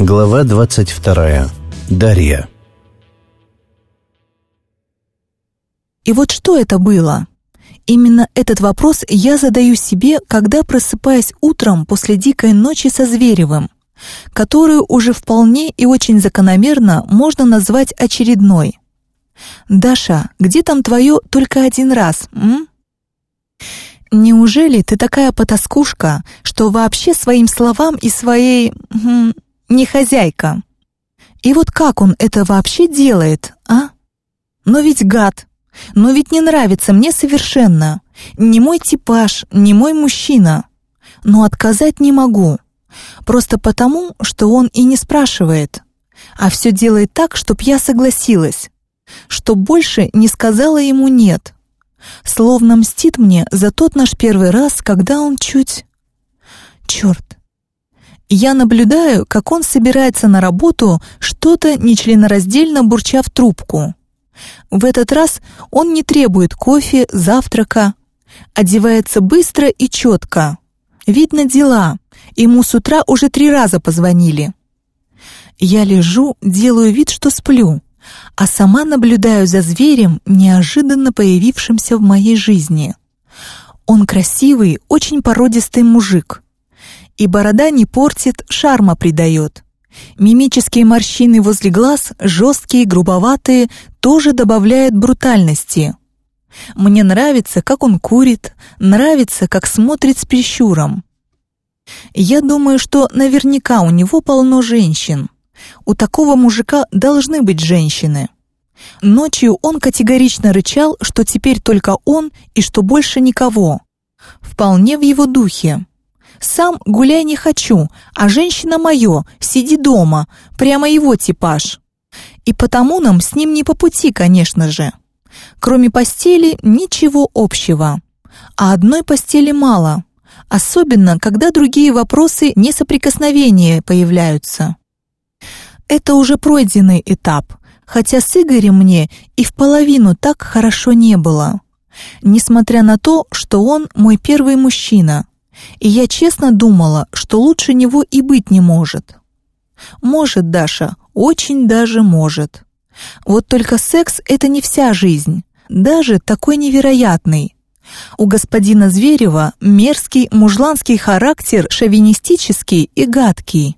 Глава 22. Дарья. И вот что это было? Именно этот вопрос я задаю себе, когда просыпаюсь утром после дикой ночи со Зверевым, которую уже вполне и очень закономерно можно назвать очередной. «Даша, где там твое только один раз, м?» Неужели ты такая потаскушка, что вообще своим словам и своей... М, не хозяйка? И вот как он это вообще делает, а? Но ведь гад. Но ведь не нравится мне совершенно. Не мой типаж, не мой мужчина. Но отказать не могу. Просто потому, что он и не спрашивает. А все делает так, чтоб я согласилась. Чтоб больше не сказала ему «нет». Словно мстит мне за тот наш первый раз, когда он чуть... Черт. Я наблюдаю, как он собирается на работу, что-то нечленораздельно бурча в трубку. В этот раз он не требует кофе, завтрака. Одевается быстро и четко. Видно дела. Ему с утра уже три раза позвонили. Я лежу, делаю вид, что сплю а сама наблюдаю за зверем, неожиданно появившимся в моей жизни. Он красивый, очень породистый мужик. И борода не портит, шарма придает. Мимические морщины возле глаз, жесткие, грубоватые, тоже добавляют брутальности. Мне нравится, как он курит, нравится, как смотрит с прищуром. Я думаю, что наверняка у него полно женщин. У такого мужика должны быть женщины. Ночью он категорично рычал, что теперь только он и что больше никого. Вполне в его духе. «Сам гуляй не хочу, а женщина мое, сиди дома, прямо его типаж». И потому нам с ним не по пути, конечно же. Кроме постели ничего общего. А одной постели мало, особенно когда другие вопросы несоприкосновения появляются. Это уже пройденный этап, хотя с Игорем мне и в половину так хорошо не было. Несмотря на то, что он мой первый мужчина, и я честно думала, что лучше него и быть не может. Может, Даша, очень даже может. Вот только секс — это не вся жизнь, даже такой невероятный. У господина Зверева мерзкий мужланский характер шовинистический и гадкий.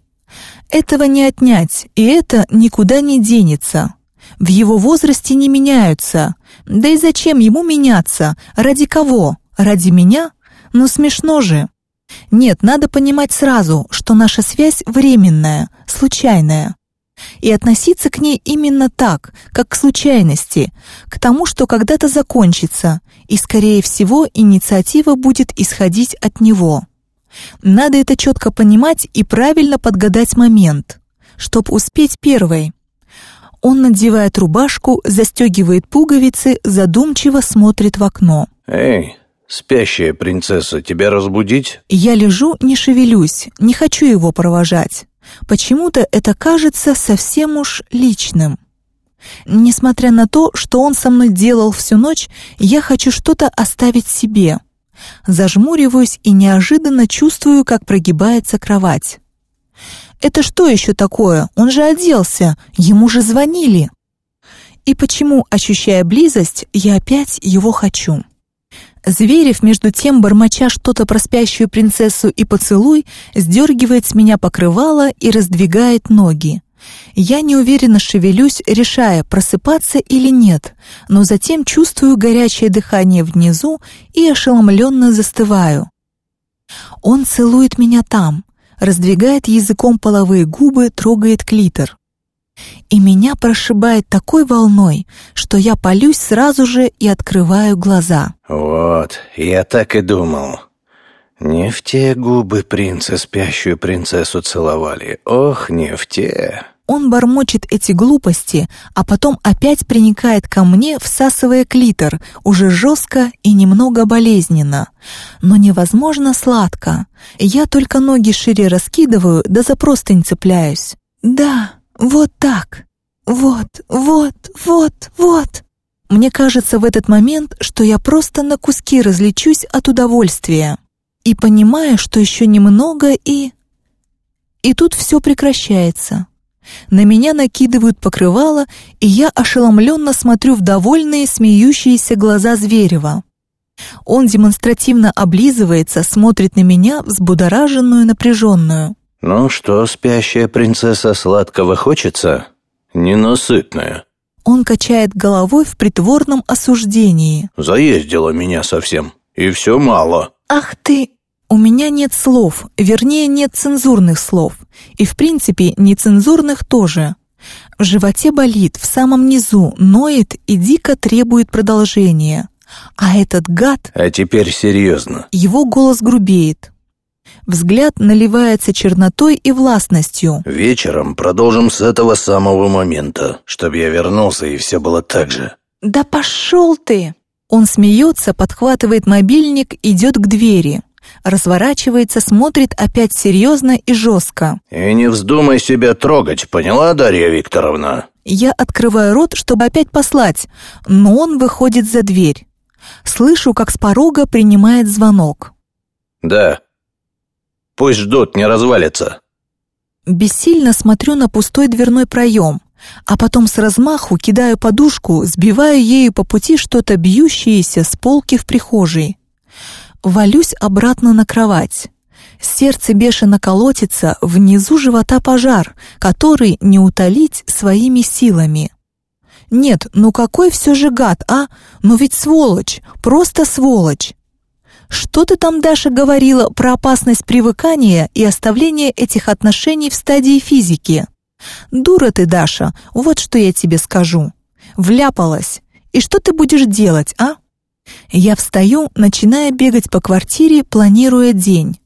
Этого не отнять, и это никуда не денется. В его возрасте не меняются. Да и зачем ему меняться? Ради кого? Ради меня? Ну смешно же. Нет, надо понимать сразу, что наша связь временная, случайная. И относиться к ней именно так, как к случайности, к тому, что когда-то закончится, и, скорее всего, инициатива будет исходить от него. Надо это четко понимать и правильно подгадать момент, чтоб успеть первой. Он надевает рубашку, застегивает пуговицы, задумчиво смотрит в окно. «Эй, спящая принцесса, тебя разбудить?» Я лежу, не шевелюсь, не хочу его провожать. Почему-то это кажется совсем уж личным. Несмотря на то, что он со мной делал всю ночь, я хочу что-то оставить себе. Зажмуриваюсь и неожиданно чувствую, как прогибается кровать. Это что еще такое? Он же оделся, ему же звонили. И почему, ощущая близость, я опять его хочу? Зверев, между тем, бормоча что-то про спящую принцессу и поцелуй, сдергивает с меня покрывало и раздвигает ноги. Я неуверенно шевелюсь, решая, просыпаться или нет, но затем чувствую горячее дыхание внизу и ошеломленно застываю. Он целует меня там, раздвигает языком половые губы, трогает клитор. И меня прошибает такой волной, что я полюсь сразу же и открываю глаза. «Вот, я так и думал. Не в те губы принца спящую принцессу целовали. Ох, не в те!» Он бормочет эти глупости, а потом опять приникает ко мне, всасывая клитор, уже жестко и немного болезненно. Но невозможно сладко. Я только ноги шире раскидываю, да за простынь цепляюсь. Да, вот так. Вот, вот, вот, вот. Мне кажется в этот момент, что я просто на куски различусь от удовольствия. И понимаю, что еще немного и... И тут все прекращается. На меня накидывают покрывало, и я ошеломленно смотрю в довольные смеющиеся глаза Зверева. Он демонстративно облизывается, смотрит на меня, взбудораженную, напряженную. «Ну что, спящая принцесса, сладкого хочется? Ненасытная». Он качает головой в притворном осуждении. «Заездила меня совсем, и все мало». «Ах ты!» У меня нет слов, вернее, нет цензурных слов. И, в принципе, нецензурных тоже. В животе болит, в самом низу, ноет и дико требует продолжения. А этот гад... А теперь серьезно. Его голос грубеет. Взгляд наливается чернотой и властностью. Вечером продолжим с этого самого момента, чтобы я вернулся и все было так же. Да пошел ты! Он смеется, подхватывает мобильник, идет к двери. Разворачивается, смотрит опять серьезно и жестко. И не вздумай себя трогать, поняла, Дарья Викторовна? Я открываю рот, чтобы опять послать, но он выходит за дверь. Слышу, как с порога принимает звонок. Да. Пусть ждут, не развалится. Бессильно смотрю на пустой дверной проем, а потом с размаху кидаю подушку, сбиваю ею по пути что-то бьющееся с полки в прихожей. Валюсь обратно на кровать. Сердце бешено колотится, внизу живота пожар, который не утолить своими силами. Нет, ну какой все же гад, а? Ну ведь сволочь, просто сволочь. Что ты там, Даша, говорила про опасность привыкания и оставления этих отношений в стадии физики? Дура ты, Даша, вот что я тебе скажу. Вляпалась. И что ты будешь делать, а? Я встаю, начиная бегать по квартире, планируя день.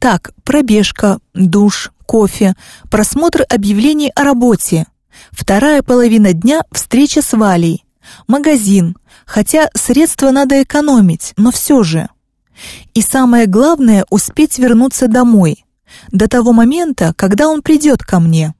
Так, пробежка, душ, кофе, просмотр объявлений о работе. Вторая половина дня — встреча с Валей. Магазин, хотя средства надо экономить, но все же. И самое главное — успеть вернуться домой. До того момента, когда он придет ко мне.